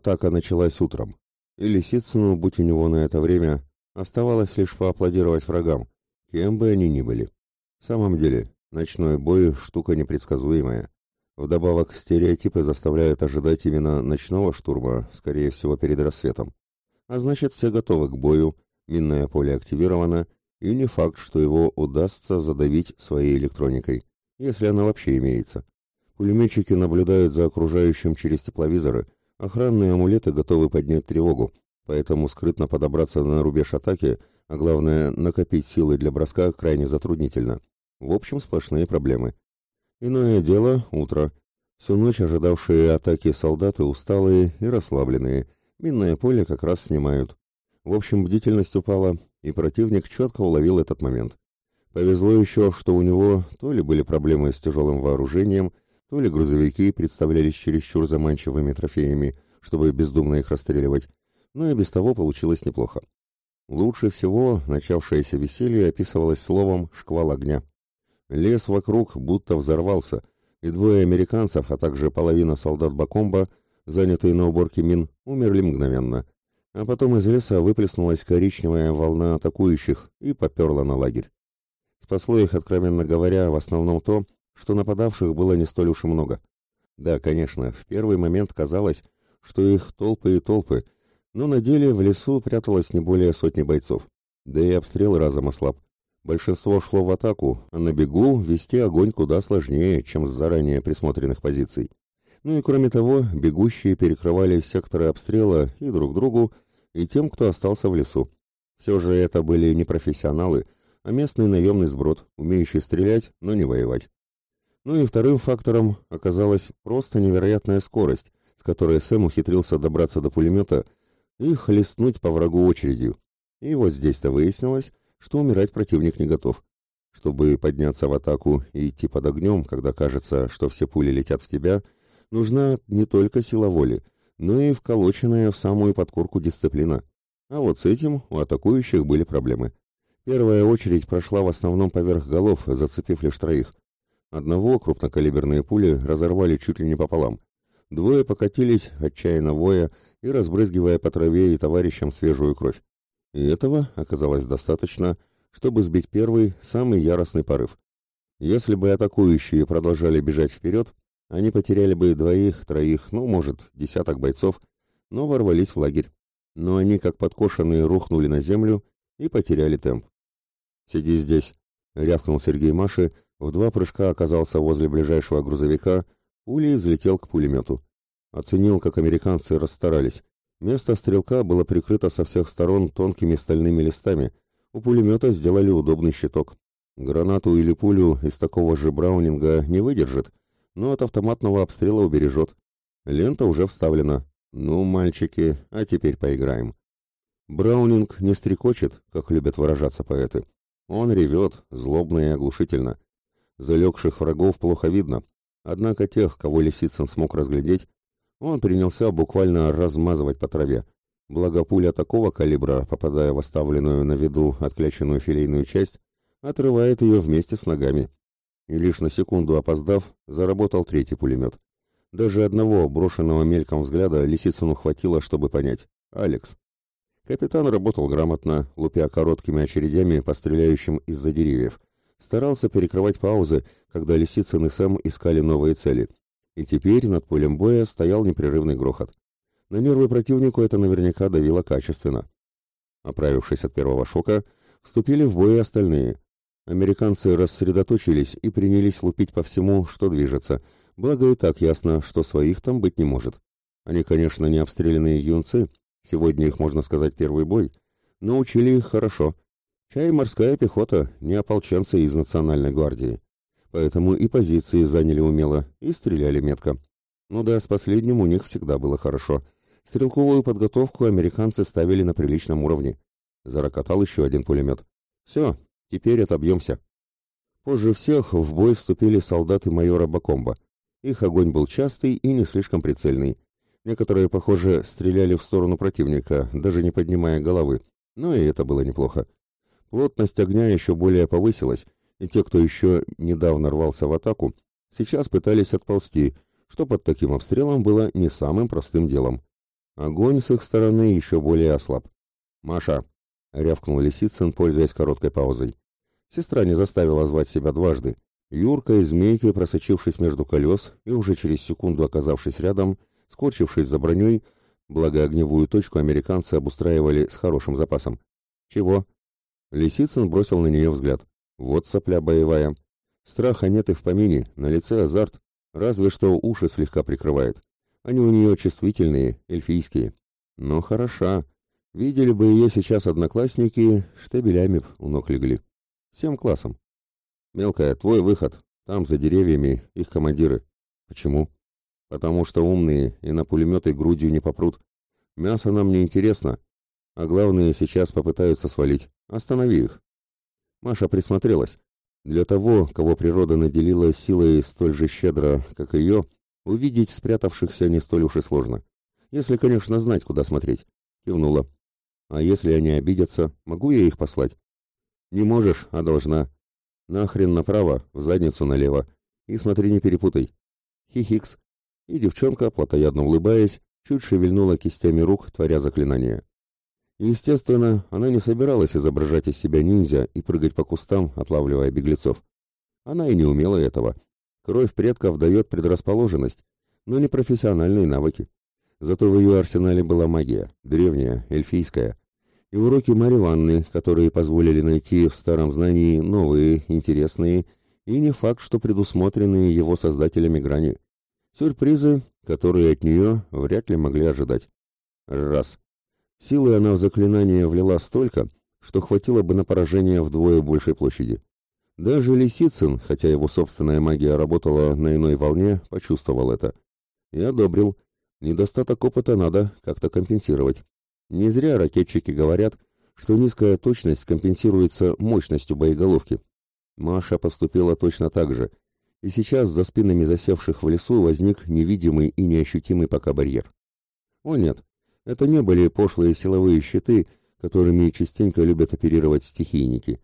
Атака началась утром, и Лисицыну, будь у него на это время, оставалось лишь поаплодировать врагам, кем бы они ни были. В самом деле, ночной бой – штука непредсказуемая. Вдобавок, стереотипы заставляют ожидать именно ночного штурма, скорее всего, перед рассветом. А значит, все готовы к бою, минное поле активировано, и не факт, что его удастся задавить своей электроникой, если она вообще имеется. Пулеметчики наблюдают за окружающим через тепловизоры, охранные амулеты готовы поднять тревогу, поэтому скрытно подобраться на рубеж атаки, а главное накопить силы для броска крайне затруднительно. В общем, сплошные проблемы. Иное дело — утро. Всю ночь ожидавшие атаки солдаты усталые и расслабленные. Минное поле как раз снимают. В общем, бдительность упала, и противник четко уловил этот момент. Повезло еще, что у него то ли были проблемы с тяжелым вооружением, то ли грузовики представлялись чересчур заманчивыми трофеями, чтобы бездумно их расстреливать, но и без того получилось неплохо. Лучше всего начавшееся веселье описывалось словом «шквал огня». Лес вокруг будто взорвался, и двое американцев, а также половина солдат Бакомба, занятые на уборке мин, умерли мгновенно. А потом из леса выплеснулась коричневая волна атакующих и поперла на лагерь. Спасло их, откровенно говоря, в основном то, что нападавших было не столь уж и много. Да, конечно, в первый момент казалось, что их толпы и толпы, но на деле в лесу пряталось не более сотни бойцов. Да и обстрел разом ослаб. Большинство шло в атаку, а на бегу вести огонь куда сложнее, чем с заранее присмотренных позиций. Ну и кроме того, бегущие перекрывали секторы обстрела и друг другу, и тем, кто остался в лесу. Все же это были не профессионалы, а местный наемный сброд, умеющий стрелять, но не воевать. Ну и вторым фактором оказалась просто невероятная скорость, с которой Сэм ухитрился добраться до пулемета и хлестнуть по врагу очередью. И вот здесь-то выяснилось, что умирать противник не готов. Чтобы подняться в атаку и идти под огнем, когда кажется, что все пули летят в тебя, нужна не только сила воли, но и вколоченная в самую подкорку дисциплина. А вот с этим у атакующих были проблемы. Первая очередь прошла в основном поверх голов, зацепив лишь троих. Одного крупнокалиберные пули разорвали чуть ли не пополам. Двое покатились, отчаянно воя и разбрызгивая по траве и товарищам свежую кровь. И этого оказалось достаточно, чтобы сбить первый, самый яростный порыв. Если бы атакующие продолжали бежать вперед, они потеряли бы двоих, троих, ну, может, десяток бойцов, но ворвались в лагерь. Но они, как подкошенные, рухнули на землю и потеряли темп. «Сиди здесь», — рявкнул Сергей Маши, в два прыжка оказался возле ближайшего грузовика, пулей взлетел к пулемету. Оценил, как американцы расстарались. Место стрелка было прикрыто со всех сторон тонкими стальными листами. У пулемета сделали удобный щиток. Гранату или пулю из такого же браунинга не выдержит, но от автоматного обстрела убережет. Лента уже вставлена. Ну, мальчики, а теперь поиграем. Браунинг не стрекочет, как любят выражаться поэты. Он ревет, злобно и оглушительно. Залегших врагов плохо видно, однако тех, кого Лисицын смог разглядеть, он принялся буквально размазывать по траве. Благо пуля такого калибра, попадая в оставленную на виду откляченную филейную часть, отрывает ее вместе с ногами. И лишь на секунду опоздав, заработал третий пулемет. Даже одного брошенного мельком взгляда Лисицыну хватило, чтобы понять. Алекс. Капитан работал грамотно, лупя короткими очередями по стреляющим из-за деревьев. Старался перекрывать паузы, когда Лисицын и Сэм искали новые цели — и теперь над полем боя стоял непрерывный грохот. На нервы противнику это наверняка давило качественно. Оправившись от первого шока, вступили в бой остальные. Американцы рассредоточились и принялись лупить по всему, что движется, благо и так ясно, что своих там быть не может. Они, конечно, не обстрелянные юнцы, сегодня их, можно сказать, первый бой, но учили их хорошо. Чай морская пехота, не ополченцы из национальной гвардии поэтому и позиции заняли умело, и стреляли метко. Ну да, с последним у них всегда было хорошо. Стрелковую подготовку американцы ставили на приличном уровне. Зарокотал еще один пулемет. Все, теперь отобьемся. Позже всех в бой вступили солдаты майора Бакомба. Их огонь был частый и не слишком прицельный. Некоторые, похоже, стреляли в сторону противника, даже не поднимая головы. Но и это было неплохо. Плотность огня еще более повысилась, и те, кто еще недавно рвался в атаку, сейчас пытались отползти, что под таким обстрелом было не самым простым делом. Огонь с их стороны еще более ослаб. «Маша!» — рявкнул Лисицын, пользуясь короткой паузой. Сестра не заставила звать себя дважды. Юрка и змейкой, просочившись между колес и уже через секунду оказавшись рядом, скорчившись за броней, благо огневую точку американцы обустраивали с хорошим запасом. «Чего?» Лисицын бросил на нее взгляд. «Вот сопля боевая. Страха нет и в помине, на лице азарт, разве что уши слегка прикрывает. Они у нее чувствительные, эльфийские. Но хороша. Видели бы ее сейчас одноклассники, штабелями у ног легли. Всем классом. Мелкая, твой выход. Там, за деревьями, их командиры. Почему? Потому что умные и на пулеметы грудью не попрут. Мясо нам не интересно. А главные сейчас попытаются свалить. Останови их. Маша присмотрелась. Для того, кого природа наделила силой столь же щедро, как ее, Увидеть спрятавшихся не столь уж и сложно. Если, конечно, знать, куда смотреть. Кивнула. А если они обидятся, могу я их послать? Не можешь, а должна. Нахрен направо, в задницу налево. И смотри, не перепутай. Хихикс. И девчонка, плотоядно улыбаясь, чуть шевельнула кистями рук, творя заклинание. Естественно, она не собиралась изображать из себя ниндзя и прыгать по кустам, отлавливая беглецов. Она и не умела этого. Кровь предков дает предрасположенность, но не профессиональные навыки. Зато в ее арсенале была магия, древняя, эльфийская, и уроки Марьи Ванны, которые позволили найти в старом знании новые, интересные и не факт, что предусмотренные его создателями грани. Сюрпризы, которые от нее вряд ли могли ожидать. Раз. Силы она в заклинание влила столько, что хватило бы на поражение вдвое большей площади. Даже Лисицын, хотя его собственная магия работала на иной волне, почувствовал это. И одобрил. Недостаток опыта надо как-то компенсировать. Не зря ракетчики говорят, что низкая точность компенсируется мощностью боеголовки. Маша поступила точно так же. И сейчас за спинами засевших в лесу возник невидимый и неощутимый пока барьер. О нет, это не были пошлые силовые щиты, которыми частенько любят оперировать стихийники.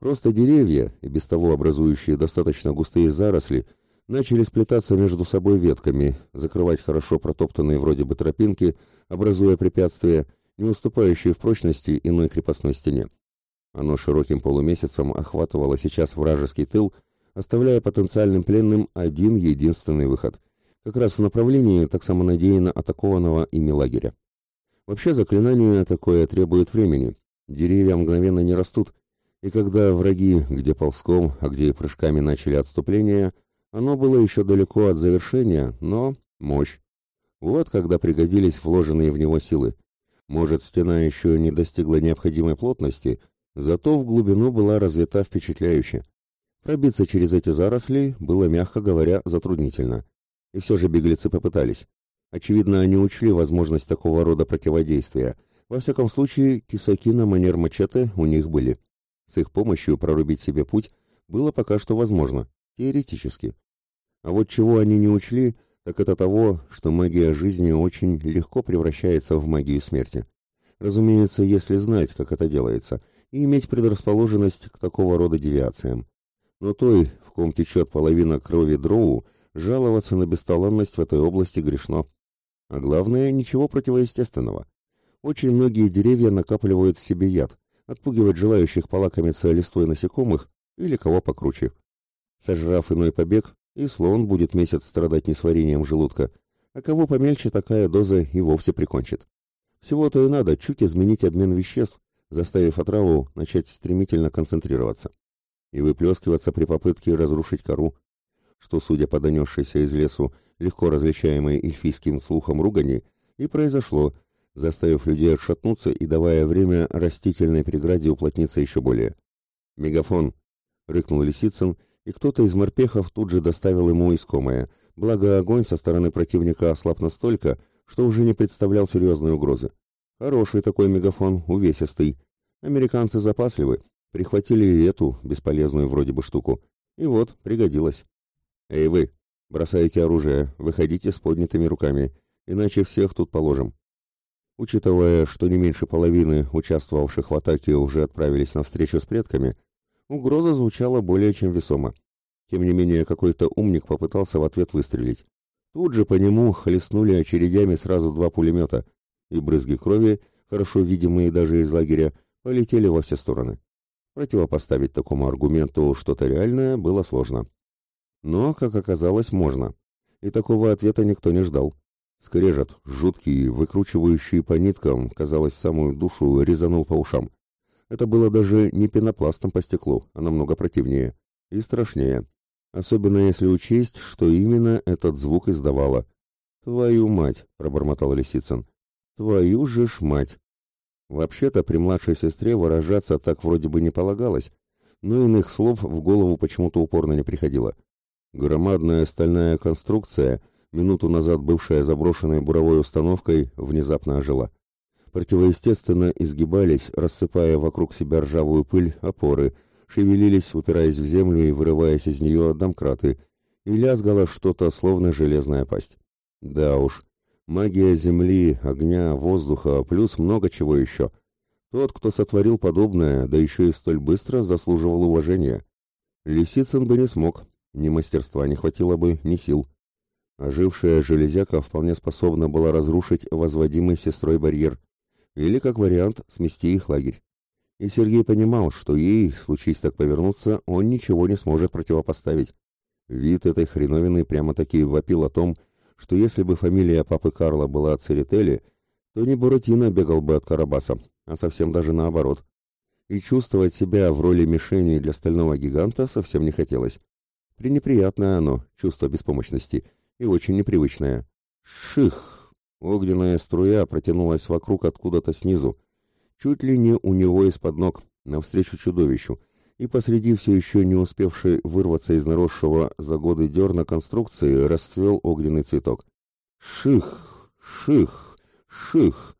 Просто деревья, и без того образующие достаточно густые заросли, начали сплетаться между собой ветками, закрывать хорошо протоптанные вроде бы тропинки, образуя препятствия, не уступающие в прочности иной крепостной стене. Оно широким полумесяцем охватывало сейчас вражеский тыл, оставляя потенциальным пленным один единственный выход, как раз в направлении так самонадеянно атакованного ими лагеря. Вообще заклинание такое требует времени, деревья мгновенно не растут, и когда враги, где ползком, а где и прыжками начали отступление, оно было еще далеко от завершения, но мощь. Вот когда пригодились вложенные в него силы. Может, стена еще не достигла необходимой плотности, зато в глубину была развита впечатляюще. Пробиться через эти заросли было, мягко говоря, затруднительно. И все же беглецы попытались. Очевидно, они учли возможность такого рода противодействия. Во всяком случае, кисаки на манер мачете у них были. С их помощью прорубить себе путь было пока что возможно, теоретически. А вот чего они не учли, так это того, что магия жизни очень легко превращается в магию смерти. Разумеется, если знать, как это делается, и иметь предрасположенность к такого рода девиациям. Но той, в ком течет половина крови дроу, жаловаться на бесталанность в этой области грешно. А главное, ничего противоестественного. Очень многие деревья накапливают в себе яд, отпугивать желающих полакомиться листвой насекомых или кого покруче. Сожрав иной побег, и слон будет месяц страдать несварением желудка, а кого помельче такая доза и вовсе прикончит. Всего-то и надо чуть изменить обмен веществ, заставив отраву начать стремительно концентрироваться и выплескиваться при попытке разрушить кору, что, судя по донесшейся из лесу легко различаемой эльфийским слухом ругани, и произошло, заставив людей отшатнуться и давая время растительной преграде уплотниться еще более. «Мегафон!» — рыкнул Лисицын, и кто-то из морпехов тут же доставил ему искомое, благо огонь со стороны противника ослаб настолько, что уже не представлял серьезной угрозы. Хороший такой мегафон, увесистый. Американцы запасливы, прихватили и эту, бесполезную вроде бы штуку. И вот, пригодилось. «Эй вы, бросайте оружие, выходите с поднятыми руками, иначе всех тут положим. Учитывая, что не меньше половины участвовавших в атаке уже отправились на встречу с предками, угроза звучала более чем весомо. Тем не менее, какой-то умник попытался в ответ выстрелить. Тут же по нему хлестнули очередями сразу два пулемета, и брызги крови, хорошо видимые даже из лагеря, полетели во все стороны. Противопоставить такому аргументу что-то реальное было сложно. Но, как оказалось, можно. И такого ответа никто не ждал. Скрежет, жуткий, выкручивающий по ниткам, казалось, самую душу резанул по ушам. Это было даже не пенопластом по стеклу, а намного противнее. И страшнее. Особенно если учесть, что именно этот звук издавала. «Твою мать!» — пробормотал Лисицын. «Твою же ж мать!» Вообще-то при младшей сестре выражаться так вроде бы не полагалось, но иных слов в голову почему-то упорно не приходило. Громадная стальная конструкция, минуту назад бывшая заброшенной буровой установкой, внезапно ожила. Противоестественно изгибались, рассыпая вокруг себя ржавую пыль, опоры, шевелились, упираясь в землю и вырываясь из нее домкраты, и лязгало что-то, словно железная пасть. Да уж, магия земли, огня, воздуха, плюс много чего еще. Тот, кто сотворил подобное, да еще и столь быстро, заслуживал уважения. Лисицын бы не смог, ни мастерства не хватило бы, ни сил. Ожившая железяка вполне способна была разрушить возводимый сестрой барьер, или, как вариант, смести их лагерь. И Сергей понимал, что ей, случись так повернуться, он ничего не сможет противопоставить. Вид этой хреновины прямо-таки вопил о том, что если бы фамилия папы Карла была Церетели, то не Буратино бегал бы от Карабаса, а совсем даже наоборот. И чувствовать себя в роли мишени для стального гиганта совсем не хотелось. Пренеприятное оно, чувство беспомощности, и очень непривычное. Ших! Огненная струя протянулась вокруг откуда-то снизу, чуть ли не у него из-под ног, навстречу чудовищу, и посреди все еще не успевшей вырваться из наросшего за годы дерна конструкции расцвел огненный цветок. Ших! Ших! Ших!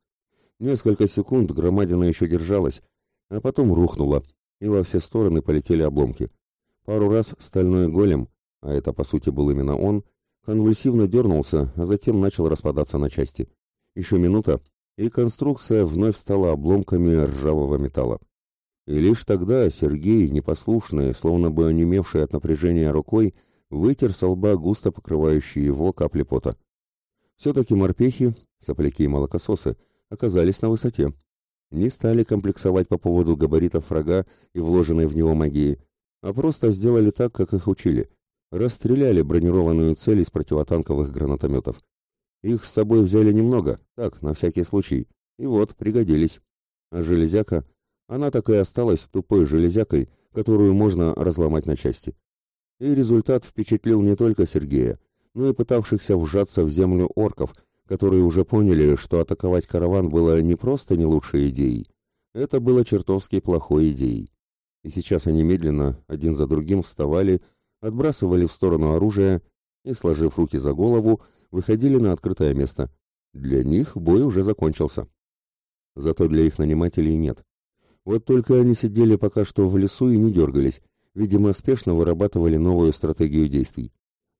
Несколько секунд громадина еще держалась, а потом рухнула, и во все стороны полетели обломки. Пару раз стальной голем, а это по сути был именно он, конвульсивно дернулся, а затем начал распадаться на части. Еще минута, и конструкция вновь стала обломками ржавого металла. И лишь тогда Сергей, непослушный, словно бы онемевший от напряжения рукой, вытер со лба густо покрывающие его капли пота. Все-таки морпехи, сопляки и молокососы, оказались на высоте. Не стали комплексовать по поводу габаритов врага и вложенной в него магии, а просто сделали так, как их учили. Расстреляли бронированную цель из противотанковых гранатометов. Их с собой взяли немного, так, на всякий случай. И вот, пригодились. А железяка, она так и осталась тупой железякой, которую можно разломать на части. И результат впечатлил не только Сергея, но и пытавшихся вжаться в землю орков, которые уже поняли, что атаковать караван было не просто не лучшей идеей, это было чертовски плохой идеей и сейчас они медленно, один за другим, вставали, отбрасывали в сторону оружие и, сложив руки за голову, выходили на открытое место. Для них бой уже закончился. Зато для их нанимателей нет. Вот только они сидели пока что в лесу и не дергались, видимо, спешно вырабатывали новую стратегию действий.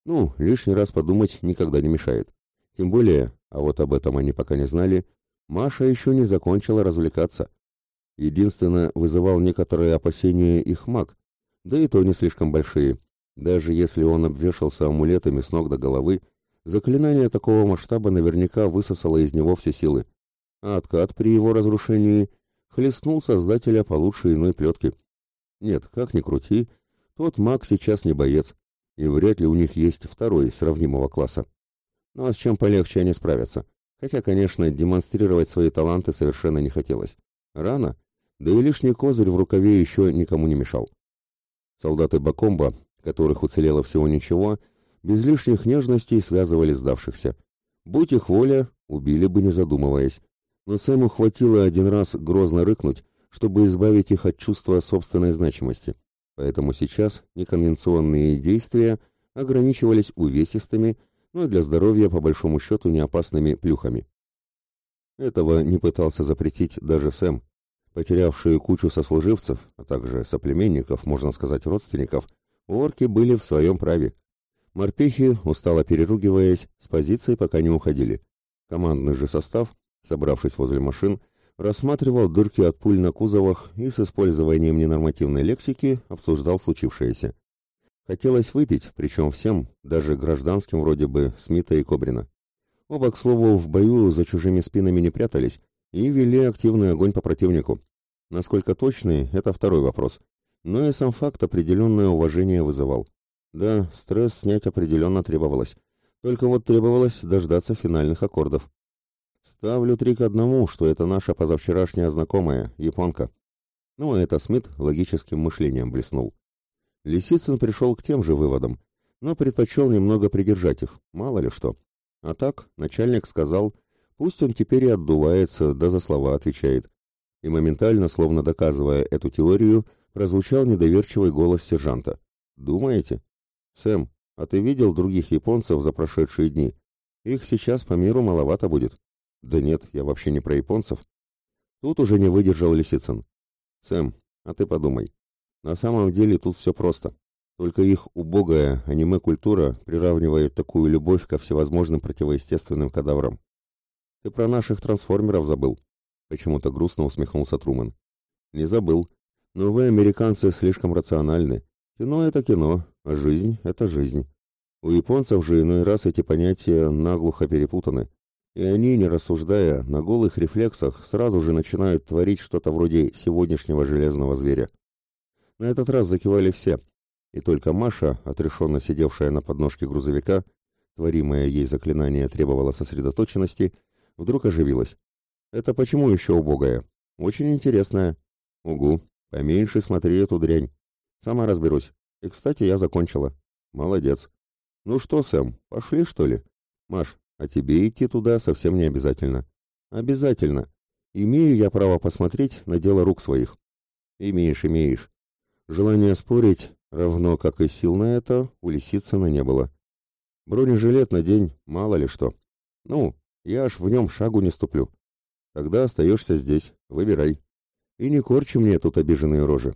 Ну, лишний раз подумать никогда не мешает. Тем более, а вот об этом они пока не знали, Маша еще не закончила развлекаться. Единственно, вызывал некоторые опасения их маг, да и то не слишком большие. Даже если он обвешался амулетами с ног до головы, заклинание такого масштаба наверняка высосало из него все силы. А откат при его разрушении хлестнул создателя получше иной плетки. Нет, как ни крути, тот маг сейчас не боец, и вряд ли у них есть второй сравнимого класса. Ну а с чем полегче они справятся? Хотя, конечно, демонстрировать свои таланты совершенно не хотелось. Рано, да и лишний козырь в рукаве еще никому не мешал. Солдаты Бакомба, которых уцелело всего ничего, без лишних нежностей связывали сдавшихся. Будь их воля, убили бы не задумываясь. Но Сэму хватило один раз грозно рыкнуть, чтобы избавить их от чувства собственной значимости. Поэтому сейчас неконвенционные действия ограничивались увесистыми, но для здоровья по большому счету не опасными плюхами. Этого не пытался запретить даже Сэм, Потерявшие кучу сослуживцев, а также соплеменников, можно сказать, родственников, орки были в своем праве. Морпехи, устало переругиваясь, с позиции пока не уходили. Командный же состав, собравшись возле машин, рассматривал дырки от пуль на кузовах и с использованием ненормативной лексики обсуждал случившееся. Хотелось выпить, причем всем, даже гражданским вроде бы, Смита и Кобрина. Оба, к слову, в бою за чужими спинами не прятались и вели активный огонь по противнику. Насколько точный – это второй вопрос. Но и сам факт определенное уважение вызывал. Да, стресс снять определенно требовалось. Только вот требовалось дождаться финальных аккордов. Ставлю три к одному, что это наша позавчерашняя знакомая, японка. Ну, а это Смит логическим мышлением блеснул. Лисицын пришел к тем же выводам, но предпочел немного придержать их, мало ли что. А так, начальник сказал, пусть он теперь и отдувается, да за слова отвечает. И моментально, словно доказывая эту теорию, прозвучал недоверчивый голос сержанта. «Думаете? Сэм, а ты видел других японцев за прошедшие дни? Их сейчас по миру маловато будет». «Да нет, я вообще не про японцев». Тут уже не выдержал Лисицын. «Сэм, а ты подумай. На самом деле тут все просто. Только их убогая аниме-культура приравнивает такую любовь ко всевозможным противоестественным кадаврам. Ты про наших трансформеров забыл. Почему-то грустно усмехнулся Труман. Не забыл. Но вы, американцы, слишком рациональны. Кино — это кино, а жизнь — это жизнь. У японцев же иной раз эти понятия наглухо перепутаны. И они, не рассуждая, на голых рефлексах сразу же начинают творить что-то вроде сегодняшнего железного зверя. На этот раз закивали все, и только Маша, отрешенно сидевшая на подножке грузовика, творимое ей заклинание требовало сосредоточенности, вдруг оживилась. «Это почему еще убогая? Очень интересная. Угу, поменьше смотри эту дрянь. Сама разберусь. И, кстати, я закончила. Молодец. Ну что, Сэм, пошли, что ли? Маш, а тебе идти туда совсем не обязательно. Обязательно. Имею я право посмотреть на дело рук своих. Имеешь, имеешь. Желание спорить равно как и сил на это, у Лисицына не было. Бронежилет на день, мало ли что. Ну, я аж в нем шагу не ступлю. Тогда остаешься здесь, выбирай. И не корчи мне тут обиженные рожи.